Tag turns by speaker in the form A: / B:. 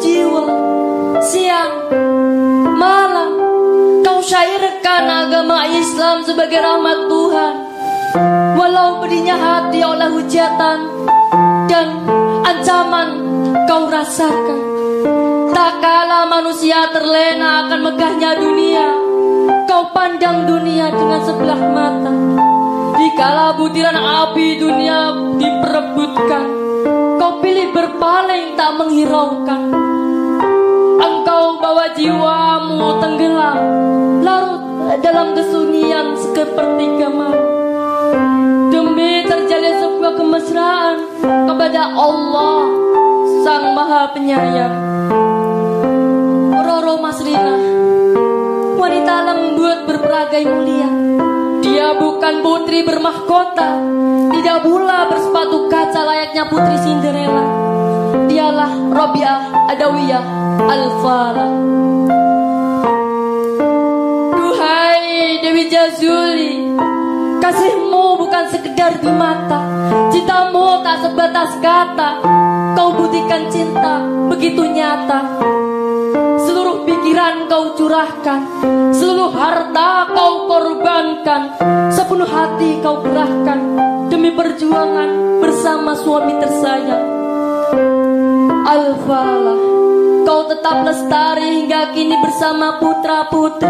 A: jiwa Siang, malam Kau syairkan agama Islam sebagai rahmat Tuhan. Walau pedihnya hati oleh hujatan Dan ancaman kau rasakan. Tak kala manusia terlena akan megahnya dunia Kau pandang dunia dengan sebelah mata. Dikala butiran api dunia diperebutkan Kau pilih berpaling tak menghiraukan Engkau bawa jiwamu tenggelam Larut dalam kesunyian seperti malam Demi terjalin sebuah kemesraan Kepada Allah Sang Maha Penyayang. Roro Masrina Wanita lembut berperagai mulia. Dia bukan putri bermahkota, tidak pula bersepatu kaca layaknya putri Cinderella. Dialah Robiah Adawiyah Al-Fala. Duhai Dewi Jazuli, kasihmu bukan sekedar di mata, cintamu tak sebatas kata, kau buktikan cinta begitu nyata. Seluruh pikiran kau curahkan Seluruh harta kau korbankan Sepenuh hati kau gerahkan Demi perjuangan bersama suami tersayang Alfalah Kau tetap lestari hingga kini bersama putra putri